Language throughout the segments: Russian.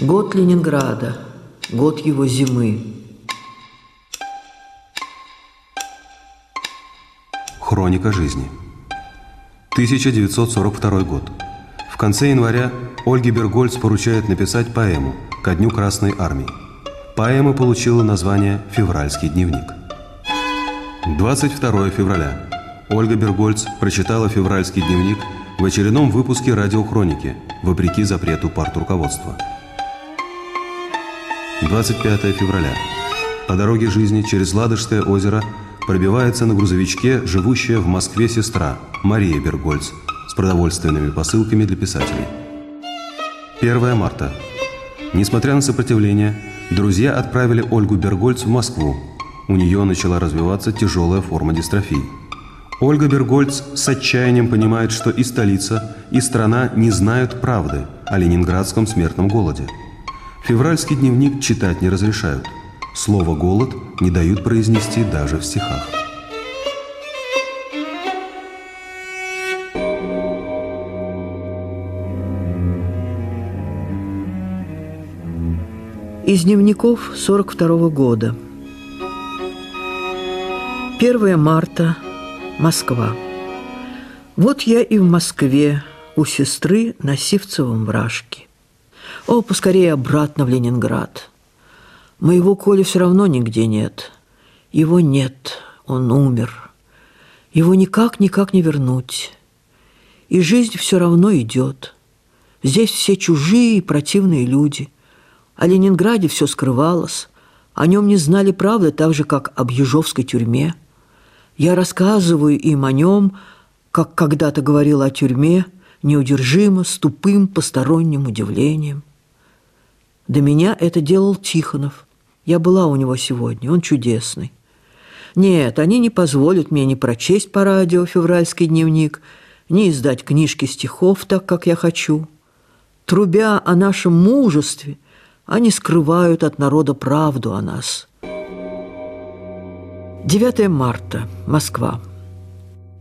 Год Ленинграда, год его зимы. Хроника жизни. 1942 год. В конце января Ольге Бергольц поручает написать поэму «Ко дню Красной Армии». Поэма получила название «Февральский дневник». 22 февраля. Ольга Бергольц прочитала «Февральский дневник» в очередном выпуске радиохроники, вопреки запрету партруководства. 25 февраля. По дороге жизни через Ладожское озеро пробивается на грузовичке живущая в Москве сестра Мария Бергольц с продовольственными посылками для писателей. 1 марта. Несмотря на сопротивление, друзья отправили Ольгу Бергольц в Москву. У нее начала развиваться тяжелая форма дистрофии. Ольга Бергольц с отчаянием понимает, что и столица, и страна не знают правды о ленинградском смертном голоде – Февральский дневник читать не разрешают. Слово «голод» не дают произнести даже в стихах. Из дневников 42 -го года. 1 марта, Москва. Вот я и в Москве у сестры на Сивцевом вражке. О, поскорее обратно в Ленинград. Моего Коли все равно нигде нет. Его нет, он умер. Его никак-никак не вернуть. И жизнь все равно идет. Здесь все чужие и противные люди. О Ленинграде все скрывалось. О нем не знали правды так же, как об Ежовской тюрьме. Я рассказываю им о нем, как когда-то говорила о тюрьме, неудержимо, с тупым посторонним удивлением. До меня это делал Тихонов. Я была у него сегодня, он чудесный. Нет, они не позволят мне ни прочесть по радио февральский дневник, ни издать книжки стихов так, как я хочу. Трубя о нашем мужестве, они скрывают от народа правду о нас. 9 марта, Москва.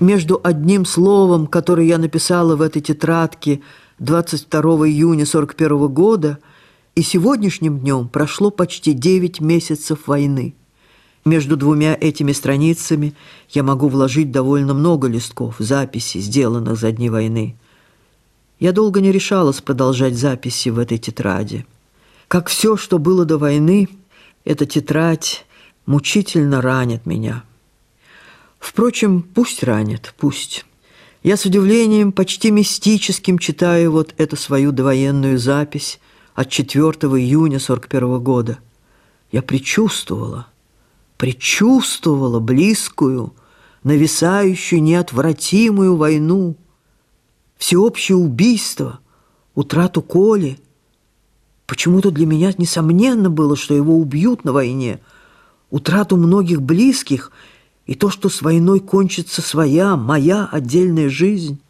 Между одним словом, которое я написала в этой тетрадке 22 июня 41 года – и сегодняшним днем прошло почти девять месяцев войны. Между двумя этими страницами я могу вложить довольно много листков, записей, сделанных за дни войны. Я долго не решалась продолжать записи в этой тетради. Как все, что было до войны, эта тетрадь мучительно ранит меня. Впрочем, пусть ранит, пусть. Я с удивлением, почти мистическим читаю вот эту свою довоенную запись – от 4 июня 41 года. Я предчувствовала, предчувствовала близкую, нависающую неотвратимую войну, всеобщее убийство, утрату Коли. Почему-то для меня несомненно было, что его убьют на войне, утрату многих близких и то, что с войной кончится своя, моя отдельная жизнь.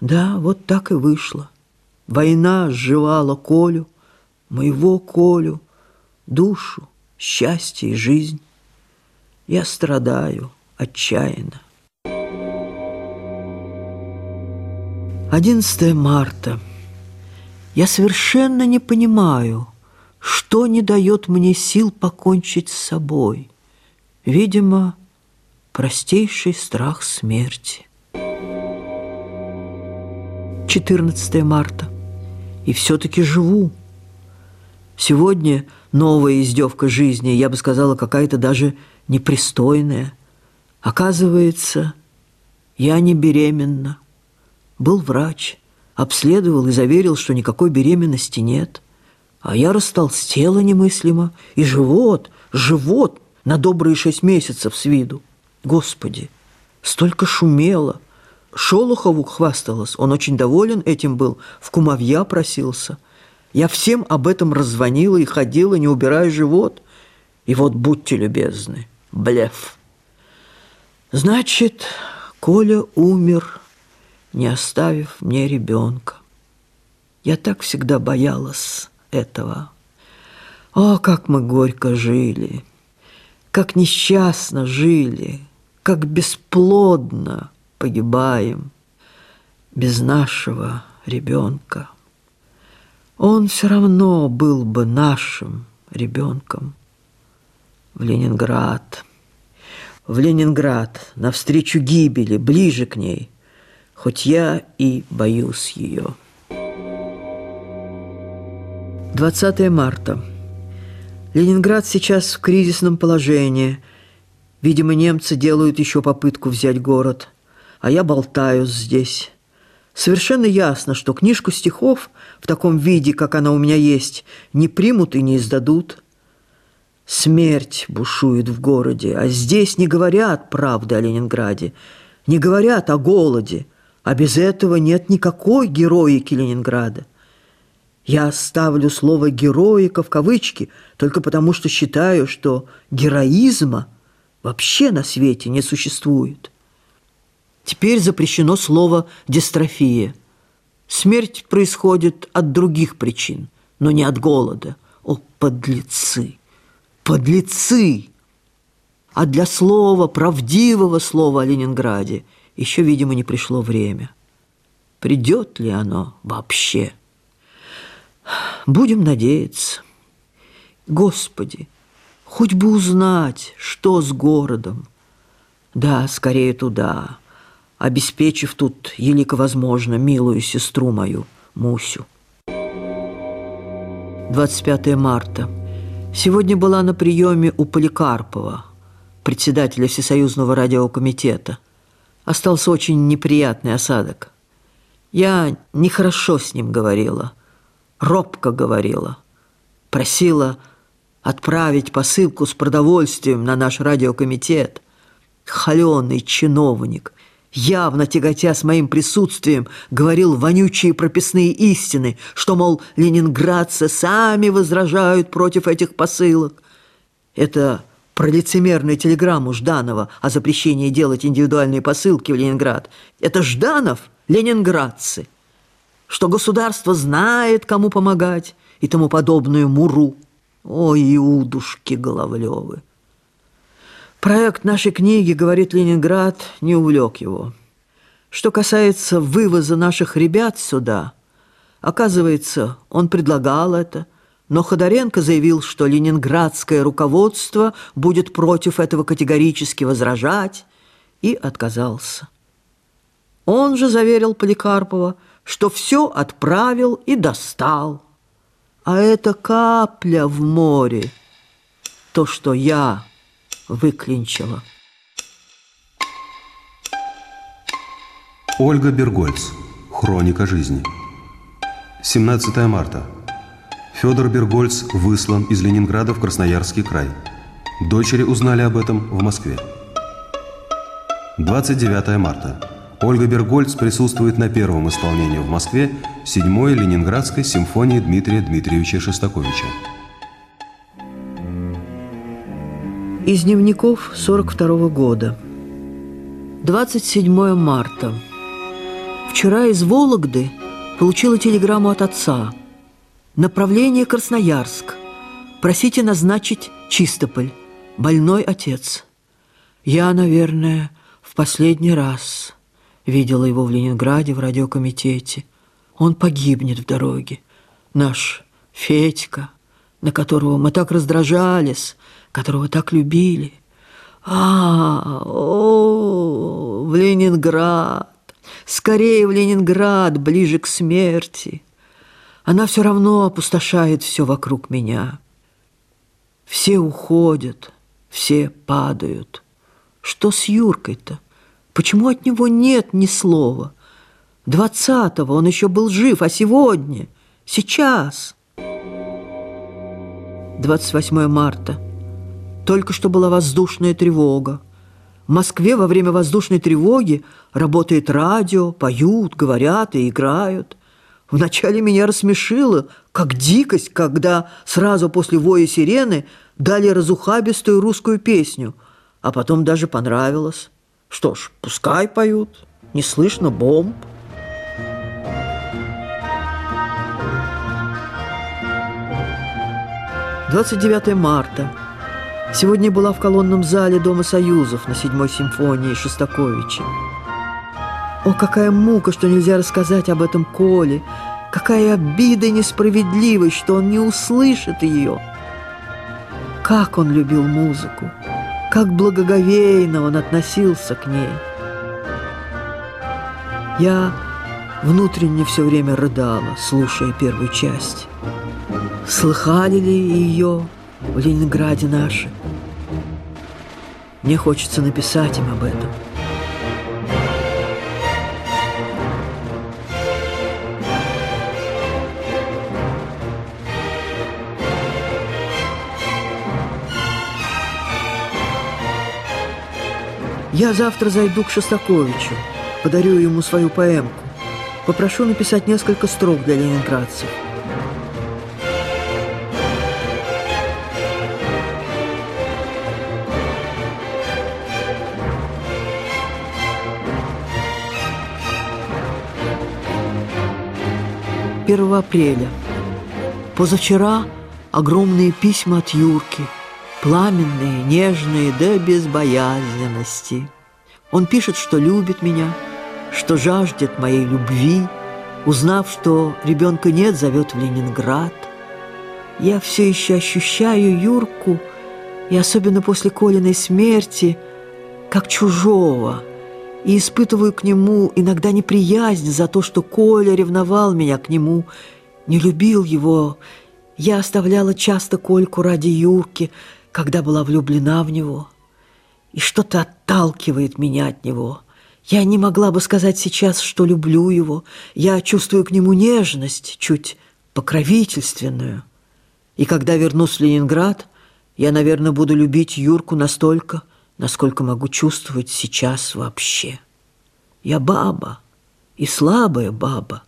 Да, вот так и вышло. Война сживала Колю, моего Колю, душу, счастье и жизнь. Я страдаю отчаянно. 11 марта. Я совершенно не понимаю, что не дает мне сил покончить с собой. Видимо, простейший страх смерти. 14 марта и все-таки живу. Сегодня новая издевка жизни, я бы сказала, какая-то даже непристойная. Оказывается, я не беременна. Был врач, обследовал и заверил, что никакой беременности нет. А я растолстела немыслимо, и живот, живот на добрые шесть месяцев с виду. Господи, столько шумело – Шолохову хвасталась, он очень доволен этим был, в кумовья просился. Я всем об этом раззвонила и ходила, не убирая живот. И вот будьте любезны, блеф. Значит, Коля умер, не оставив мне ребенка. Я так всегда боялась этого. О, как мы горько жили, как несчастно жили, как бесплодно погибаем без нашего ребенка. Он все равно был бы нашим ребенком. В Ленинград. В Ленинград, навстречу гибели, ближе к ней, хоть я и боюсь ее. 20 марта. Ленинград сейчас в кризисном положении. Видимо, немцы делают еще попытку взять город, а я болтаюсь здесь. Совершенно ясно, что книжку стихов в таком виде, как она у меня есть, не примут и не издадут. Смерть бушует в городе, а здесь не говорят правды о Ленинграде, не говорят о голоде, а без этого нет никакой героики Ленинграда. Я ставлю слово «героика» в кавычки только потому, что считаю, что героизма вообще на свете не существует. Теперь запрещено слово «дистрофия». Смерть происходит от других причин, но не от голода. О, подлецы! Подлецы! А для слова, правдивого слова о Ленинграде еще, видимо, не пришло время. Придет ли оно вообще? Будем надеяться. Господи, хоть бы узнать, что с городом. Да, скорее туда обеспечив тут, елико возможно, милую сестру мою, Мусю. 25 марта. Сегодня была на приеме у Поликарпова, председателя Всесоюзного радиокомитета. Остался очень неприятный осадок. Я нехорошо с ним говорила, робко говорила, просила отправить посылку с продовольствием на наш радиокомитет. Холеный чиновник – явно тяготя с моим присутствием, говорил вонючие прописные истины, что, мол, ленинградцы сами возражают против этих посылок. Это про лицемерную телеграмму Жданова о запрещении делать индивидуальные посылки в Ленинград. Это Жданов – ленинградцы. Что государство знает, кому помогать и тому подобную муру. Ой, иудушки Головлевы! Проект нашей книги, говорит Ленинград, не увлек его. Что касается вывоза наших ребят сюда, оказывается, он предлагал это, но Ходоренко заявил, что ленинградское руководство будет против этого категорически возражать, и отказался. Он же заверил Поликарпова, что все отправил и достал. А это капля в море, то, что я выклинчила. Ольга Бергольц. Хроника жизни. 17 марта. Федор Бергольц выслан из Ленинграда в Красноярский край. Дочери узнали об этом в Москве. 29 марта. Ольга Бергольц присутствует на первом исполнении в Москве 7-й Ленинградской симфонии Дмитрия Дмитриевича Шостаковича. Из дневников 42 -го года. 27 марта. Вчера из Вологды получила телеграмму от отца. Направление Красноярск. Просите назначить Чистополь. Больной отец. Я, наверное, в последний раз видела его в Ленинграде в радиокомитете. Он погибнет в дороге. Наш Федька, на которого мы так раздражались, которого так любили. А, о, в Ленинград, скорее в Ленинград, ближе к смерти. Она все равно опустошает все вокруг меня. Все уходят, все падают. Что с Юркой-то? Почему от него нет ни слова? Двадцатого он еще был жив, а сегодня, сейчас... 28 марта. Только что была воздушная тревога. В Москве во время воздушной тревоги работает радио, поют, говорят и играют. Вначале меня рассмешило, как дикость, когда сразу после воя сирены дали разухабистую русскую песню, а потом даже понравилось. Что ж, пускай поют, не слышно бомб. 29 марта. Сегодня была в колонном зале Дома Союзов на седьмой симфонии Шостаковича. О, какая мука, что нельзя рассказать об этом Коле, как какая обида и несправедливость, что он не услышит ее. Как он любил музыку, как благоговейно он относился к ней. Я внутренне все время рыдала, слушая первую часть. Слыхали ли ее в Ленинграде наши? Мне хочется написать им об этом. Я завтра зайду к Шостаковичу, подарю ему свою поэмку. Попрошу написать несколько строк для ленинградцев. Первого апреля. Позавчера огромные письма от Юрки – пламенные, нежные до безбоязненности. Он пишет, что любит меня, что жаждет моей любви, узнав, что ребенка нет, зовет в Ленинград. Я все еще ощущаю Юрку, и особенно после Колиной смерти, как чужого, и испытываю к нему иногда неприязнь за то, что Коля ревновал меня к нему, не любил его. Я оставляла часто Кольку ради Юрки, когда была влюблена в него, и что-то отталкивает меня от него. Я не могла бы сказать сейчас, что люблю его. Я чувствую к нему нежность, чуть покровительственную. И когда вернусь в Ленинград, я, наверное, буду любить Юрку настолько, насколько могу чувствовать сейчас вообще. Я баба, и слабая баба.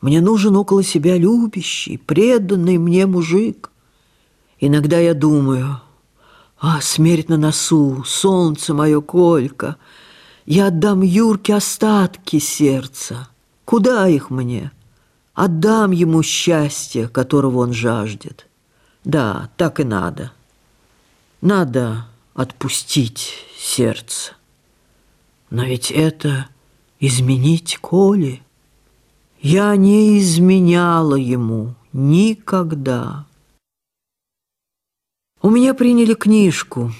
Мне нужен около себя любящий, преданный мне мужик. Иногда я думаю, а, смерть на носу, солнце мое, Колька, я отдам Юрке остатки сердца. Куда их мне? Отдам ему счастье, которого он жаждет. Да, так и надо. Надо отпустить сердце. Но ведь это изменить Коле. Я не изменяла ему никогда. У меня приняли книжку,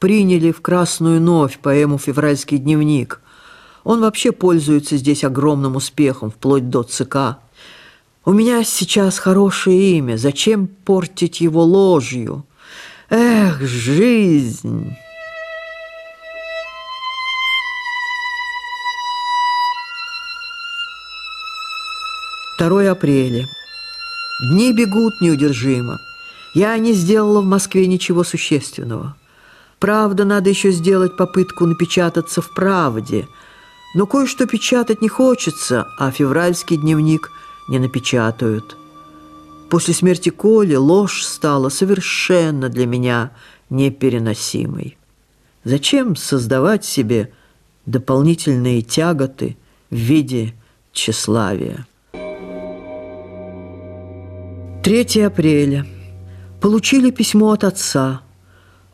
приняли в «Красную новь» поэму «Февральский дневник». Он вообще пользуется здесь огромным успехом, вплоть до ЦК. У меня сейчас хорошее имя, зачем портить его ложью? Эх, жизнь! Второе апреля. Дни бегут неудержимо. Я не сделала в Москве ничего существенного. Правда, надо еще сделать попытку напечататься в «Правде», но кое-что печатать не хочется, а февральский дневник не напечатают. После смерти Коли ложь стала совершенно для меня непереносимой. Зачем создавать себе дополнительные тяготы в виде тщеславия? 3 апреля. Получили письмо от отца.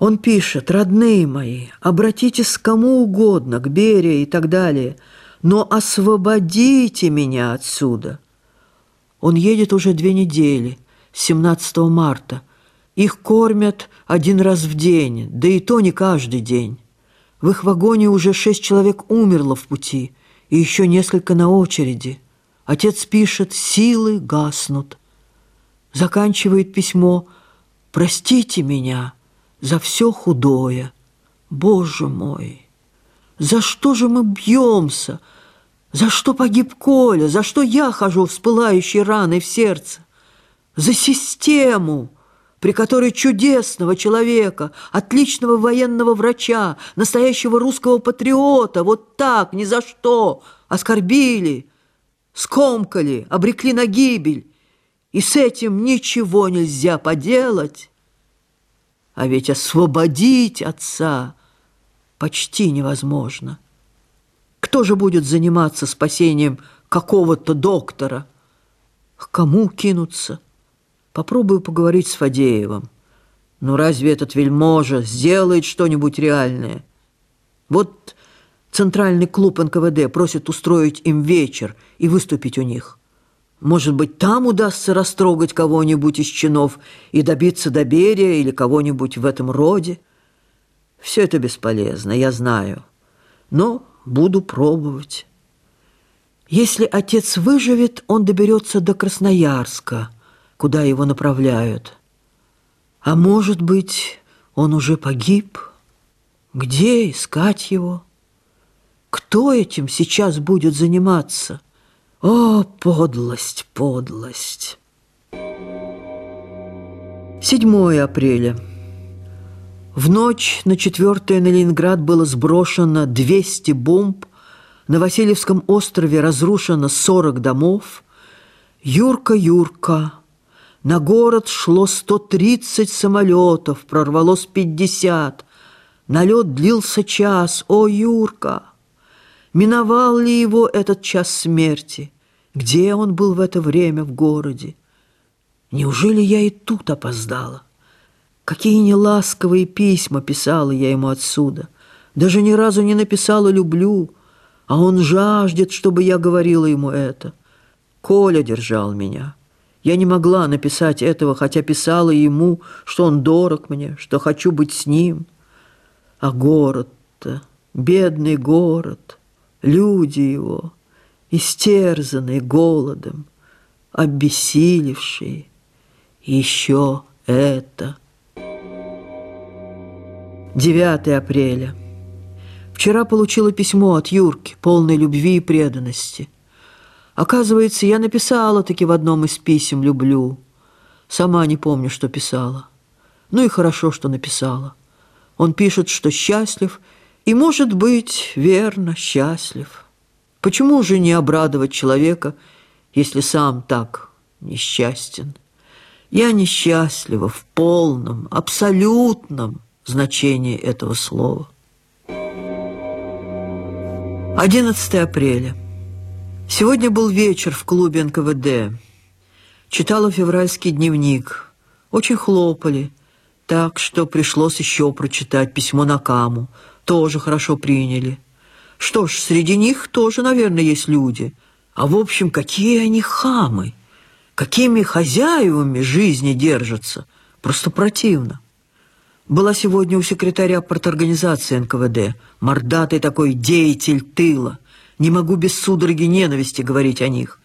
Он пишет, родные мои, обратитесь к кому угодно, к Берии и так далее, но освободите меня отсюда. Он едет уже две недели, 17 марта. Их кормят один раз в день, да и то не каждый день. В их вагоне уже шесть человек умерло в пути, и еще несколько на очереди. Отец пишет, силы гаснут. Заканчивает письмо – Простите меня за все худое. Боже мой, за что же мы бьемся? За что погиб Коля? За что я хожу с пылающей раной в сердце? За систему, при которой чудесного человека, отличного военного врача, настоящего русского патриота вот так, ни за что, оскорбили, скомкали, обрекли на гибель, и с этим ничего нельзя поделать. А ведь освободить отца почти невозможно. Кто же будет заниматься спасением какого-то доктора? К кому кинуться? Попробую поговорить с Фадеевым. Но разве этот вельможа сделает что-нибудь реальное? Вот Центральный клуб НКВД просит устроить им вечер и выступить у них – Может быть, там удастся растрогать кого-нибудь из чинов и добиться доверия или кого-нибудь в этом роде. Все это бесполезно, я знаю, но буду пробовать. Если отец выживет, он доберется до Красноярска, куда его направляют. А может быть, он уже погиб? Где искать его? Кто этим сейчас будет заниматься? О, подлость, подлость! 7 апреля. В ночь на 4 на Ленинград было сброшено 200 бомб, на Васильевском острове разрушено 40 домов. Юрка, Юрка, на город шло 130 самолетов, прорвалось 50. Налет длился час. О, Юрка! Миновал ли его этот час смерти? Где он был в это время в городе? Неужели я и тут опоздала? Какие неласковые письма писала я ему отсюда. Даже ни разу не написала «люблю», а он жаждет, чтобы я говорила ему это. Коля держал меня. Я не могла написать этого, хотя писала ему, что он дорог мне, что хочу быть с ним. А город-то, бедный город, люди его — истерзанный голодом, обессилевший. Еще это. 9 апреля. Вчера получила письмо от Юрки, полной любви и преданности. Оказывается, я написала таки в одном из писем «люблю». Сама не помню, что писала. Ну и хорошо, что написала. Он пишет, что счастлив, и, может быть, верно, счастлив. Почему же не обрадовать человека, если сам так несчастен? Я несчастлива в полном, абсолютном значении этого слова. 11 апреля. Сегодня был вечер в клубе НКВД. Читала февральский дневник. Очень хлопали, так что пришлось еще прочитать письмо на каму. Тоже хорошо приняли. Что ж, среди них тоже, наверное, есть люди. А в общем, какие они хамы, какими хозяевами жизни держатся. Просто противно. Была сегодня у секретаря парторганизации НКВД, мордатый такой деятель тыла. Не могу без судороги ненависти говорить о них.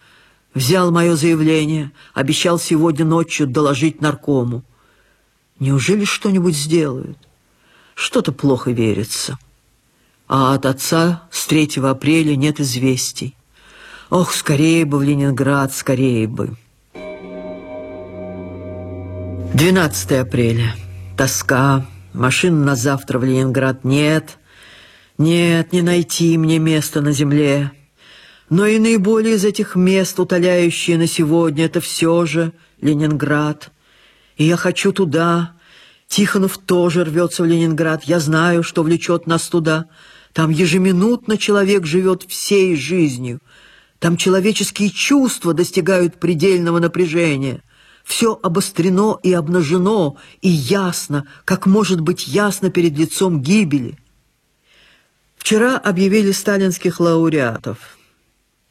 Взял мое заявление, обещал сегодня ночью доложить наркому. Неужели что-нибудь сделают? Что-то плохо верится а от отца с 3 апреля нет известий. Ох, скорее бы в Ленинград, скорее бы. 12 апреля. Тоска. Машин на завтра в Ленинград нет. Нет, не найти мне места на земле. Но и наиболее из этих мест, утоляющие на сегодня, это все же Ленинград. И я хочу туда. Тихонов тоже рвется в Ленинград. Я знаю, что влечет нас туда. Там ежеминутно человек живет всей жизнью. Там человеческие чувства достигают предельного напряжения. Все обострено и обнажено, и ясно, как может быть ясно перед лицом гибели. Вчера объявили сталинских лауреатов.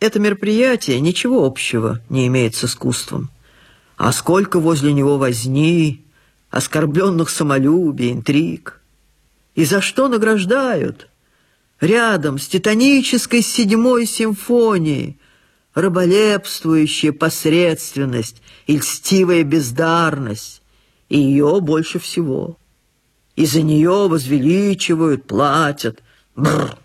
Это мероприятие ничего общего не имеет с искусством. А сколько возле него возни, оскорбленных самолюбий, интриг. И за что награждают? рядом с титанической седьмой симфонией, раболепствующая посредственность и льстивая бездарность, и ее больше всего. И за нее возвеличивают, платят. Бррр.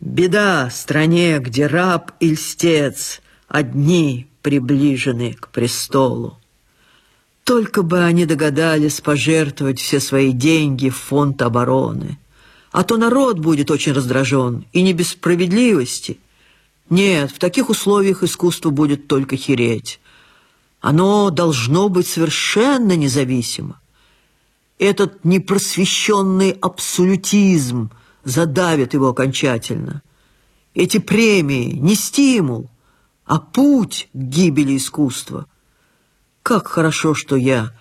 Беда стране, где раб и льстец одни приближены к престолу. Только бы они догадались пожертвовать все свои деньги в фонд обороны – а то народ будет очень раздражен, и не без справедливости. Нет, в таких условиях искусство будет только хереть. Оно должно быть совершенно независимо. Этот непросвещенный абсолютизм задавит его окончательно. Эти премии не стимул, а путь к гибели искусства. Как хорошо, что я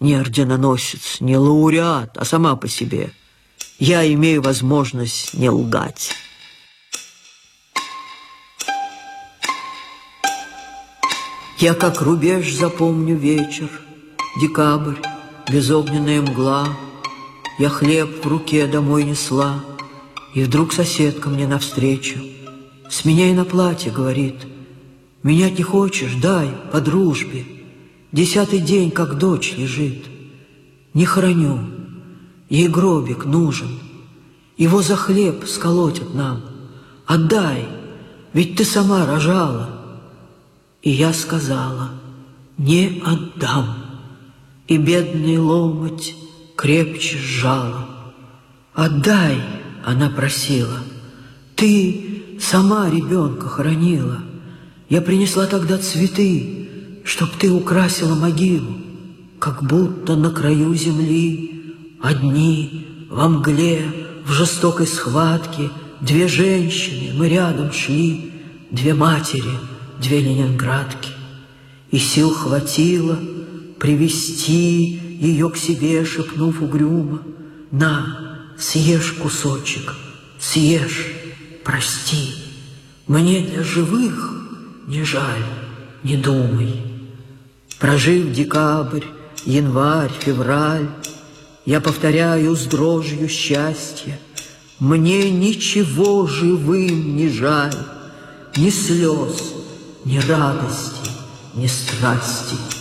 не орденоносец, не лауреат, а сама по себе – я имею возможность не лгать. Я как рубеж запомню вечер, Декабрь, безогненная мгла. Я хлеб в руке домой несла, И вдруг соседка мне навстречу. Сменяй на платье, говорит, Менять не хочешь, дай, по дружбе. Десятый день, как дочь лежит. Не храню, ей гробик нужен. Его за хлеб сколотят нам. Отдай, ведь ты сама рожала. И я сказала, не отдам. И бедный ломоть крепче сжала. Отдай, она просила, ты сама ребенка хоронила. Я принесла тогда цветы, чтоб ты украсила могилу, как будто на краю земли одни во мгле в жестокой схватке две женщины мы рядом шли, две матери — две ленинградки, И сил хватило привести ее к себе, шепнув угрюмо, «На, съешь кусочек, съешь, прости, мне для живых не жаль, не думай». Прожив декабрь, январь, февраль, Я повторяю с дрожью счастья, Мне ничего живым не жаль, Ни слез, ни радости, ни страсти.